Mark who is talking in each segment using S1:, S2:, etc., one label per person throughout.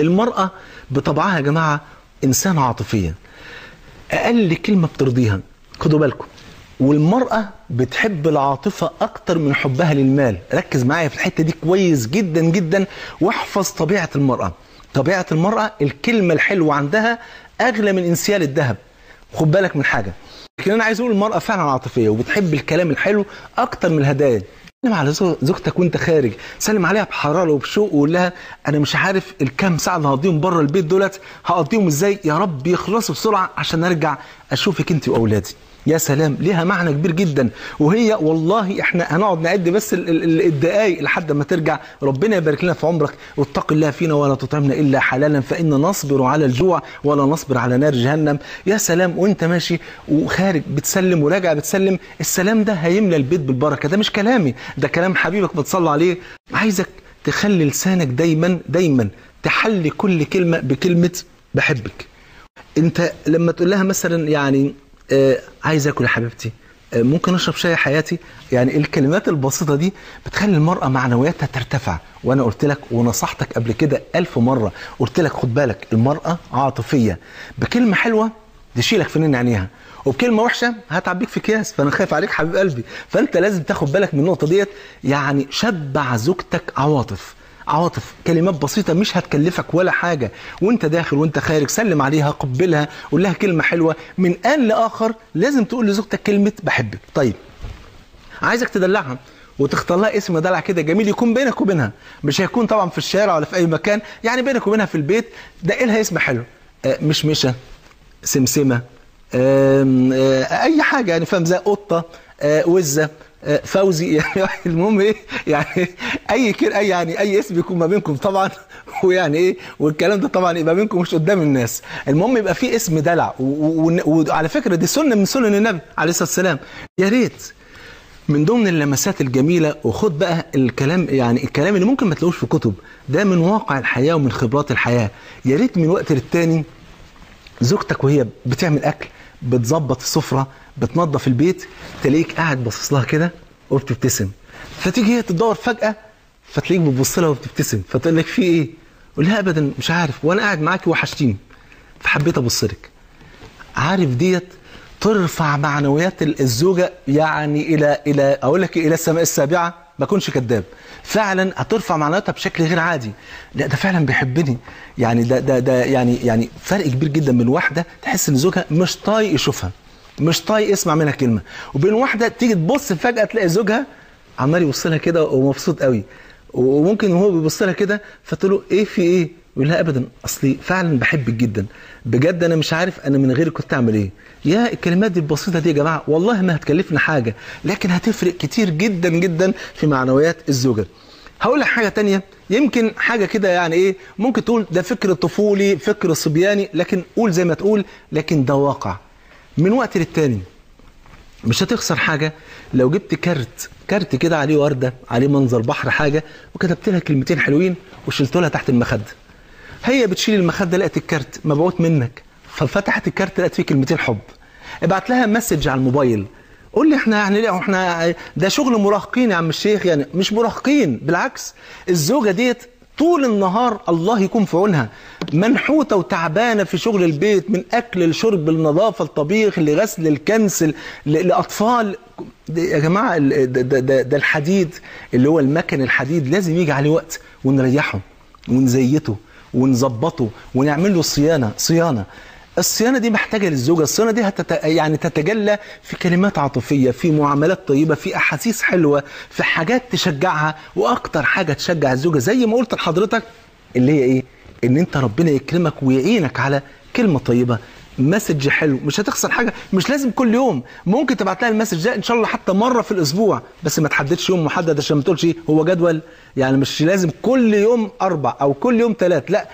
S1: المرأة بطبعها يا جماعة إنسان عاطفية. أقل كلمة بترضيها خدوا بالكم. والمرأة بتحب العاطفة أكتر من حبها للمال. ركز معايا في الحتة دي كويس جدا جدا. واحفظ طبيعة المرأة. طبيعة المرأة الكلمة الحلوة عندها أغلى من إنسيال الذهب. خد بالك من حاجة. لكن أنا عايز أقول المرأة فعلا عاطفية وبتحب الكلام الحلو أكتر من الهدايا. سلم على زو- زوجتك وانت خارج. سلم عليها بحرارة وبشوق وقول لها أنا مش عارف الكام ساعة اللي هقضيهم بره البيت دولت هقضيهم إزاي؟ يا رب يخلصوا بسرعة عشان أرجع أشوفك أنت وأولادي. يا سلام ليها معنى كبير جدا. وهي والله إحنا هنقعد نعد بس ال- ال- ال- الدقايق لحد ما ترجع. ربنا يبارك لنا في عمرك. واتق الله فينا ولا تطعمنا إلا حلالا فإن نصبر على الجوع ولا نصبر على نار جهنم. يا سلام وإنت ماشي وخارج بتسلم وراجع بتسلم السلام ده هيملى البيت بالبركة. ده مش كلامي ده كلام حبيبك بتصلي عليه. عايزك تخلي لسانك دايما دايما تحلي كل كلمة بكلمة بحبك. إنت لما تقول لها مثلا يعني عايز آكل يا حبيبتي. آه ممكن أشرب شاي يا حياتي؟ يعني الكلمات البسيطة دي بتخلي المرأة معنوياتها ترتفع. وأنا قلت لك ونصحتك قبل كده ألف مرة. قلت لك خد بالك المرأة عاطفية. بكلمة حلوة تشيلك في نين عينيها. وبكلمة وحشة هتعبيك في اكياس فأنا خايف عليك حبيب قلبي. فأنت لازم تاخد بالك من النقطة ديت. يعني شبع زوجتك عواطف. عواطف كلمات بسيطة مش هتكلفك ولا حاجة. وانت داخل وانت خارج سلم عليها قبلها قول لها كلمة حلوة. من آن لآخر لازم تقول لزوجتك كلمة بحبك. طيب عايزك تدلعها وتختار لها اسم دلع كده جميل يكون بينك وبينها. مش هيكون طبعا في الشارع ولا في أي مكان يعني بينك وبينها في البيت. دق لها اسم حلو. آه، مشمشة سمسمة آه، أي حاجة يعني فاهم زي قطة آه، وزة. فوزي. يعني المهم إيه؟ يعني أي كده أي يعني أي اسم يكون ما بينكم طبعا. ويعني إيه؟ والكلام ده طبعا يبقى بينكم مش قدام الناس. المهم يبقى في اسم دلع. وعلى فكرة دي سنة من سنن النبي عليه الصلاة والسلام. يا ريت من ضمن اللمسات الجميلة وخد بقى الكلام يعني الكلام اللي ممكن ما تلاقوش في كتب ده من واقع الحياة ومن خبرات الحياة. يا ريت من وقت للتاني زوجتك وهي بتعمل أكل بتظبط السفره بتنظف البيت تلاقيك قاعد باصص لها كده وبتبتسم. فتيجي هي تدور فجأة فتلاقيك بتبص لها وبتبتسم. فتقول لك في إيه؟ قول لها ابدا مش عارف. وأنا قاعد معاكي وحشتيني فحبيت أبص لك. عارف ديت ترفع معنويات الزوجة يعني إلى إلى أقول لك؟ إلى السماء السابعة ما اكونش كذاب فعلا هترفع معنوياتها بشكل غير عادي. لا ده فعلا بيحبني. يعني ده ده ده يعني يعني فرق كبير جدا من واحدة تحس إن زوجها مش طايق يشوفها. مش طايق يسمع منها كلمة. وبين واحدة تيجي تبص فجأة تلاقي زوجها عمال يبص لها كده ومبسوط قوي. وممكن وهو بيبص لها كده فتقول له إيه في إيه؟ يقول لها ابدا اصلي فعلا بحبك جدا. بجد أنا مش عارف أنا من غيرك كنت أعمل إيه. يا الكلمات دي البسيطة دي يا جماعة والله ما هتكلفنا حاجة لكن هتفرق كتير جدا جدا في معنويات الزوجة. هقول لك حاجة تانية يمكن حاجة كده يعني إيه ممكن تقول ده فكر طفولي فكر صبياني لكن قول زي ما تقول لكن ده واقع. من وقت للتاني. مش هتخسر حاجة. لو جبت كارت كارت كده عليه وردة عليه منظر بحر حاجة وكتبت لها كلمتين حلوين وشلت لها تحت المخدة. هي بتشيل المخدة لقت الكارت مبعوت منك. ففتحت الكارت لقت فيه كلمتين حب. ابعت لها message على الموبايل. قول لي إحنا يعني إحنا ده شغل مراهقين يا عم الشيخ يعني مش مراهقين بالعكس. الزوجة ديت طول النهار الله يكون في عونها. منحوتة وتعبانة في شغل البيت من أكل لشرب النظافة الطبيخ لغسل الكنس ل- لأطفال. ده يا جماعة ال- ده, ده, ده, الحديد اللي هو المكن الحديد لازم يجي عليه وقت ونريحه ونزيته ونظبطه ونعمل له صيانة صيانة. الصيانة دي محتاجة للزوجة الصيانة دي هتت... يعني تتجلى في كلمات عاطفية في معاملات طيبة في أحاسيس حلوة في حاجات تشجعها وأكتر حاجة تشجع الزوجة زي ما قلت لحضرتك اللي هي إيه؟ إن أنت ربنا يكرمك ويعينك على كلمة طيبة. message حلو مش هتخسر حاجة مش لازم كل يوم ممكن تبعت لها ال message ده إن شاء الله حتى مرة في الأسبوع بس ما تحددش يوم محدد عشان ما تقولش هو جدول يعني مش لازم كل يوم أربع أو كل يوم ثلاث لأ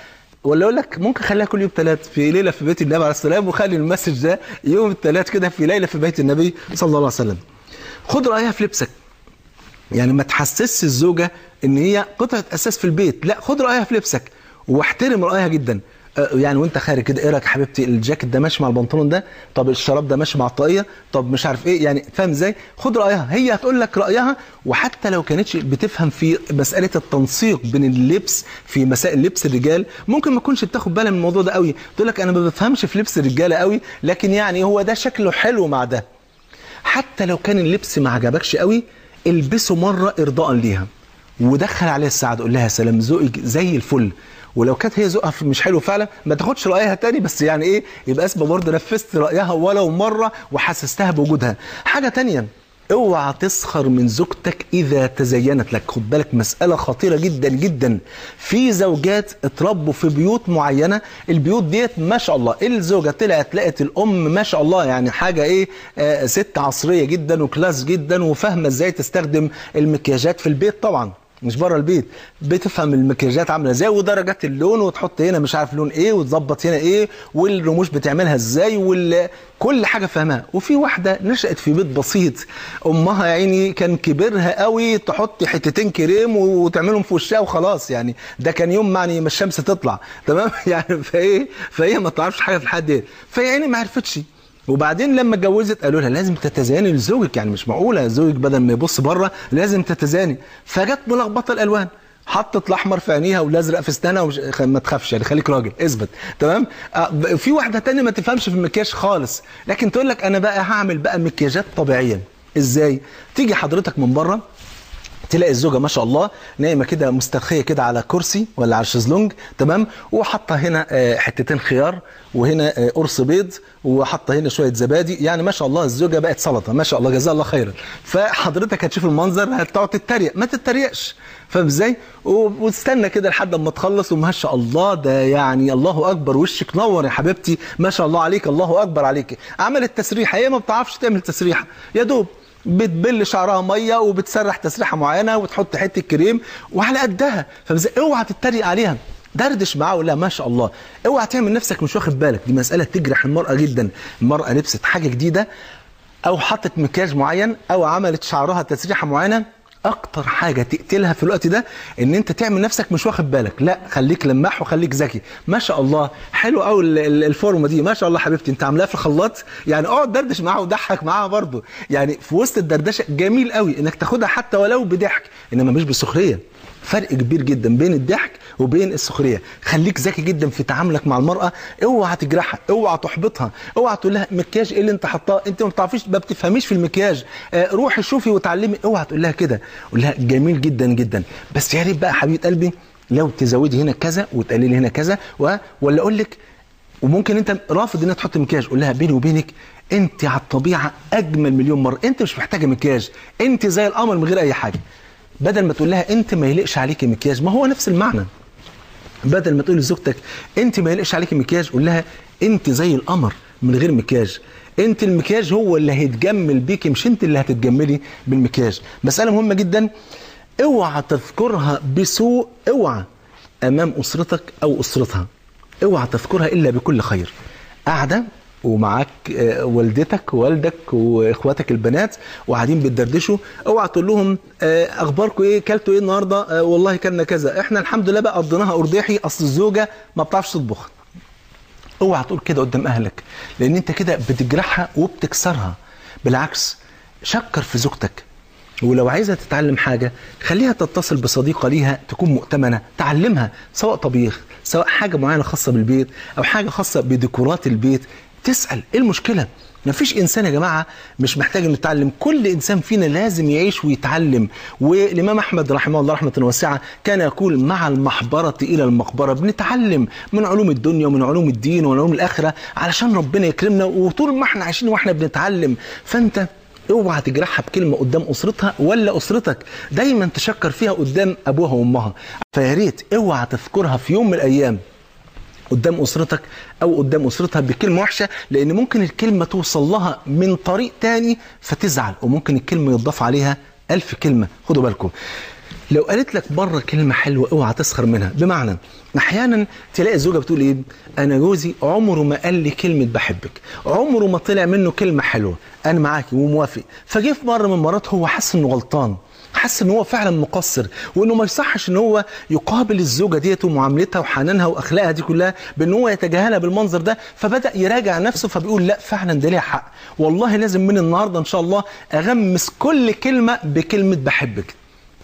S1: ولا أقول لك ممكن خليها كل يوم ثلاث في ليلة في بيت النبي عليه السلام وخلي المسج ده يوم الثلاث كده في ليلة في بيت النبي صلى الله عليه وسلم. خد رأيها في لبسك. يعني ما تحسسش الزوجة إن هي قطعة أساس في البيت، لا خد رأيها في لبسك واحترم رأيها جدا. آه، يعني وانت خارج كده إيه رايك يا حبيبتي؟ الجاكيت ده ماشي مع البنطلون ده؟ طب الشراب ده ماشي مع الطاقية؟ طب مش عارف إيه يعني فاهم إزاي؟ خد رأيها هي هتقول لك رأيها وحتى لو كانتش بتفهم في مسألة التنسيق بين اللبس في مسائل لبس الرجال ممكن ما تكونش بتاخد بالها من الموضوع ده قوي. تقول لك أنا ما بفهمش في لبس الرجالة قوي لكن يعني هو ده شكله حلو مع ده. حتى لو كان اللبس ما عجبكش قوي البسه مرة ارضاء ليها. ودخل عليها السعادة قول لها سلام ذوقك زي الفل. ولو كانت هي ذوقها مش حلو فعلا ما تاخدش رأيها تاني بس يعني إيه يبقى اسمه برضه نفذت رأيها ولو مرة وحسستها بوجودها. حاجة تانية اوعى تسخر من زوجتك إذا تزينت لك. خد بالك مسألة خطيرة جدا جدا. في زوجات اتربوا في بيوت معينة البيوت ديت ما شاء الله الزوجة طلعت لقت الأم ما شاء الله يعني حاجة إيه آه ست عصرية جدا وكلاس جدا وفاهمة إزاي تستخدم المكياجات في البيت طبعا. مش بره البيت. بتفهم المكياجات عاملة إزاي ودرجات اللون وتحط هنا مش عارف لون إيه وتظبط هنا إيه والرموش بتعملها إزاي وال... كل حاجة فاهمها. وفي واحدة نشأت في بيت بسيط. أمها يا عيني كان كبرها قوي تحط حتتين كريم وتعملهم في وشها وخلاص يعني. ده كان يوم يعني ما الشمس تطلع. تمام؟ يعني فايه؟ فهي ما تعرفش حاجة في الحد إيه فهي عيني ما عرفتش. وبعدين لما اتجوزت قالوا لها لازم تتزاني لزوجك يعني مش معقولة زوجك بدل ما يبص بره لازم تتزاني. فجت ملخبطة الألوان حطت الأحمر في عينيها والأزرق في أسنانها ومش ما تخافش يعني خليك راجل اثبت تمام؟ آه في واحدة تانية ما تفهمش في المكياج خالص لكن تقول لك أنا بقى هعمل بقى مكياجات طبيعية. إزاي؟ تيجي حضرتك من بره تلاقي الزوجة ما شاء الله نايمة كده مسترخية كده على كرسي ولا على الشيزلونج تمام؟ وحاطة هنا آه، حتتين خيار وهنا آه، قرص بيض وحاطة هنا شوية زبادي. يعني ما شاء الله الزوجة بقت سلطة ما شاء الله جزاها الله خيرا. فحضرتك هتشوف المنظر هتقعد تتريق ما تتريقش. فاهم إزاي؟ واستنى كده لحد أما تخلص وما شاء الله ده يعني الله أكبر وشك نور يا حبيبتي. ما شاء الله عليك الله أكبر عليك. عملت تسريحه هي ما بتعرفش تعمل تسريحة. يا دوب بتبل شعرها مية وبتسرح تسريحة معينة وتحط حتة كريم وعلى قدها. اوعى تتريق عليها. دردش معاه ولا ما شاء الله. اوعى تعمل نفسك مش واخد بالك. دي مسألة تجرح المرأة جدا. المرأة لبست حاجة جديدة أو حطت مكياج معين أو عملت شعرها تسريحة معينة أكتر حاجة تقتلها في الوقت ده إن أنت تعمل نفسك مش واخد بالك. لا خليك لماح وخليك ذكي. ما شاء الله. حلو قوي الفورمة دي. ما شاء الله حبيبتي. أنت عاملاها في الخلاط؟ يعني اقعد دردش معاها وضحك معاها برضه. يعني في وسط الدردشة جميل قوي إنك تاخدها حتى ولو بضحك إنما مش بسخرية. فرق كبير جدا بين الضحك وبين السخرية. خليك ذكي جدا في تعاملك مع المرأة. اوعى تجرحها اوعى تحبطها اوعى تقول لها مكياج إيه اللي انت حطاه؟ انت ما بتعرفيش ما بتفهميش في المكياج. آه روحي شوفي وتعلمي. اوعى تقول لها كده. قول لها جميل جدا جدا. بس يا ريت بقى حبيبه قلبي لو تزودي هنا كذا وتقللي هنا كذا و... ولا أقول لك وممكن انت رافض إنها تحط مكياج. قول لها بيني وبينك انت على الطبيعة أجمل مليون مرة. انت مش محتاجة مكياج. انت زي القمر من غير أي حاجة. بدل ما تقول لها انت ما يليقش عليكي مكياج ما هو نفس المعنى. بدل ما تقول لزوجتك انت ما يليقش عليكي مكياج قول لها انت زي القمر من غير مكياج. انت المكياج هو اللي هيتجمل بيكي مش انت اللي هتتجملي بالمكياج. مسألة مهمة جدا. اوعى تذكرها بسوء اوعى امام أسرتك أو أسرتها. اوعى تذكرها إلا بكل خير. قاعدة؟ ومعاك والدتك ووالدك واخواتك البنات وقاعدين بتدردشوا اوعى تقول لهم اخباركم إيه؟ كلتوا إيه النهارده؟ والله كلنا كذا. إحنا الحمد لله بقى قضيناها ارداحي اصل الزوجة ما بتعرفش تطبخ. اوعى تقول كده قدام اهلك لأن انت كده بتجرحها وبتكسرها. بالعكس شكر في زوجتك. ولو عايزه تتعلم حاجة خليها تتصل بصديقة ليها تكون مؤتمنة تعلمها سواء طبيخ سواء حاجة معينة خاصة بالبيت أو حاجة خاصة بديكورات البيت. تسأل إيه المشكلة؟ مفيش إنسان يا جماعة مش محتاج إنه يتعلم. كل إنسان فينا لازم يعيش ويتعلم. والإمام أحمد رحمه الله رحمة واسعة كان يقول مع المحبرة إلى المقبرة. بنتعلم من علوم الدنيا ومن علوم الدين ومن علوم الآخرة علشان ربنا يكرمنا وطول ما إحنا عايشين وإحنا بنتعلم. فأنت اوعى تجرحها بكلمة قدام أسرتها ولا أسرتك. دايما تشكر فيها قدام أبوها وأمها. فيا ريت اوعى تذكرها في يوم من الأيام. قدام أسرتك أو قدام أسرتها بكلمة وحشة لأن ممكن الكلمة توصل لها من طريق تاني فتزعل وممكن الكلمة يضاف عليها ألف كلمة. خدوا بالكم. لو قالت لك بره كلمة حلوة أوعى تسخر منها. بمعنى أحيانا تلاقي الزوجة بتقول إيه؟ أنا جوزي عمره ما قال لي كلمة بحبك. عمره ما طلع منه كلمة حلوة. أنا معاكي وموافق. فجه في مرة من المرات هو حس إنه غلطان. حس إن هو فعلا مقصر وإنه ما يصحش إن هو يقابل الزوجة ديت ومعاملتها وحنانها وأخلاقها دي كلها بإن هو يتجاهلها بالمنظر ده فبدأ يراجع نفسه فبيقول لأ فعلا ده ليها حق. والله لازم من النهارده إن شاء الله أغمس كل كلمة بكلمة بحبك.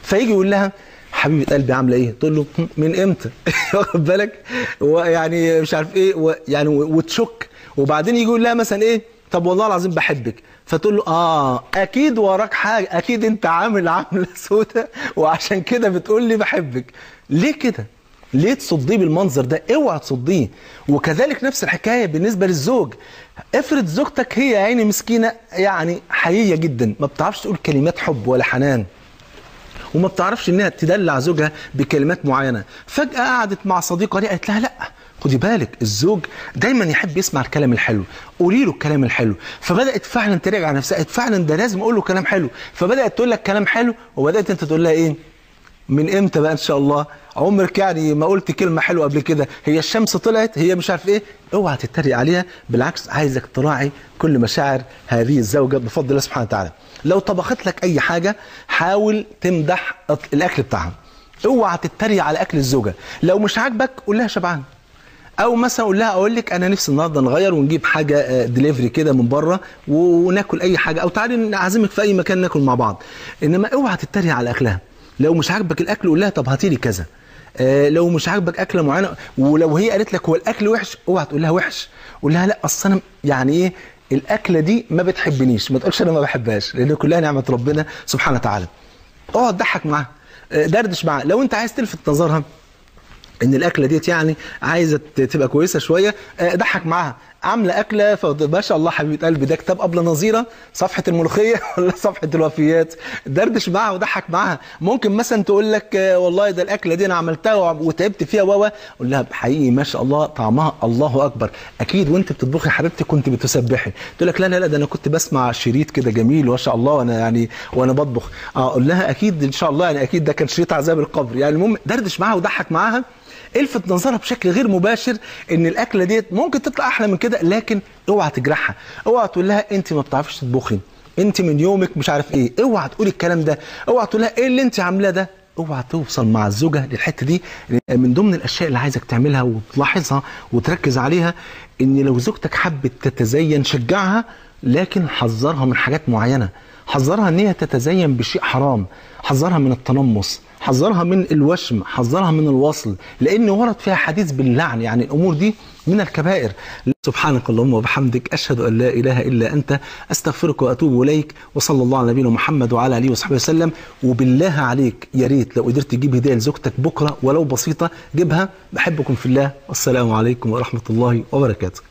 S1: فيجي يقول لها حبيبة قلبي عاملة إيه؟ تقول له "هم، من إمتى؟ واخد بالك؟ ويعني مش عارف إيه يعني وتشك. وبعدين يجي يقول لها مثلا إيه؟ طب والله العظيم بحبك. فتقول له آه أكيد وراك حاجة أكيد أنت عامل عامله سودة وعشان كده بتقول لي بحبك. ليه كده؟ ليه تصديه بالمنظر ده؟ اوعى تصديه. وكذلك نفس الحكاية بالنسبة للزوج. افرض زوجتك هي عيني مسكينة يعني حقيقية جدا. ما بتعرفش تقول كلمات حب ولا حنان. وما بتعرفش إنها تدلع زوجها بكلمات معينة. فجأة قعدت مع صديقة قالت لها لأ. خدي بالك الزوج دايما يحب يسمع الكلام الحلو. قولي له الكلام الحلو. فبدأت فعلا تراجع نفسها فعلا ده لازم أقول له كلام حلو. فبدأت تقول لك كلام حلو وبدأت أنت تقول لها إيه؟ من إمتى بقى إن شاء الله؟ عمرك يعني ما قلت كلمة حلوة قبل كده. هي الشمس طلعت هي مش عارف إيه. اوعى تتريق عليها بالعكس عايزك تراعي كل مشاعر هذه الزوجة بفضل الله سبحانه وتعالى. لو طبخت لك أي حاجة حاول تمدح الأكل بتاعها. اوعى تتريق على أكل الزوجة. لو مش عاجبك قول لها شبعان. أو مثلا أقول لها أقول لك أنا نفسي النهارده نغير ونجيب حاجة دليفري كده من بره وناكل أي حاجة. أو تعالي نعزمك في أي مكان ناكل مع بعض. إنما اوعى تتريق على أكلها. لو مش عاجبك الأكل قول لها طب هاتي لي كذا. آه لو مش عاجبك أكلة معينة ولو هي قالت لك هو الأكل وحش اوعى تقول لها وحش. قول لها لا أصل أنا يعني إيه الأكلة دي ما بتحبنيش. ما تقولش أنا ما بحبهاش لأن كلها نعمة ربنا سبحانه وتعالى. اقعد ضحك معاها. آه، دردش معاها. لو أنت عايز تلفت نظرها إن الأكلة ديت يعني عايزة تبقى كويسة شوية آه، ضحك معاها. عاملة أكلة ف- ما شاء الله حبيبه قلبي ده كتاب أبلة نظيرة صفحة الملوخية ولا صفحة الوفيات. دردش معاها وضحك معاها. ممكن مثلا تقول لك آه، والله ده الأكلة دي أنا عملتها وتعبت فيها و قول لها حقيقي ما شاء الله طعمها الله أكبر. أكيد وأنت بتطبخي حبيبتي كنت بتسبحي. تقول لك لا لا لا ده أنا كنت بسمع شريط كده جميل ما شاء الله وأنا يعني وأنا بطبخ. آه أقول لها أكيد إن شاء الله يعني أكيد ده كان شريط عذاب القبر. يعني المهم دردش معاها وضحك معاها. الفت نظرها بشكل غير مباشر إن الأكلة ديت ممكن تطلع أحلى من كده لكن اوعى تجرحها اوعى تقول لها انت ما بتعرفيش تطبخي انت من يومك مش عارف إيه اوعى تقولي الكلام ده اوعى تقول لها إيه اللي انت عاملاه ده اوعى توصل مع الزوجة للحتة دي من ضمن الأشياء اللي عايزك تعملها وتلاحظها وتركز عليها إن لو زوجتك حبت تتزين شجعها لكن حذرها من حاجات معينة حذرها إن هي تتزين بشيء حرام حذرها من التنمص حذرها من الوشم حذرها من الوصل لأن ورد فيها حديث باللعن يعني الأمور دي من الكبائر. سبحانك اللهم وبحمدك أشهد أن لا إله إلا أنت أستغفرك وأتوب إليك وصلى الله على نبينا محمد وعلى آله وصحبه وسلم. وبالله عليك يا ريت لو قدرت تجيب هدية لزوجتك بكرة ولو بسيطة جيبها. بحبكم في الله والسلام عليكم ورحمة الله وبركاته.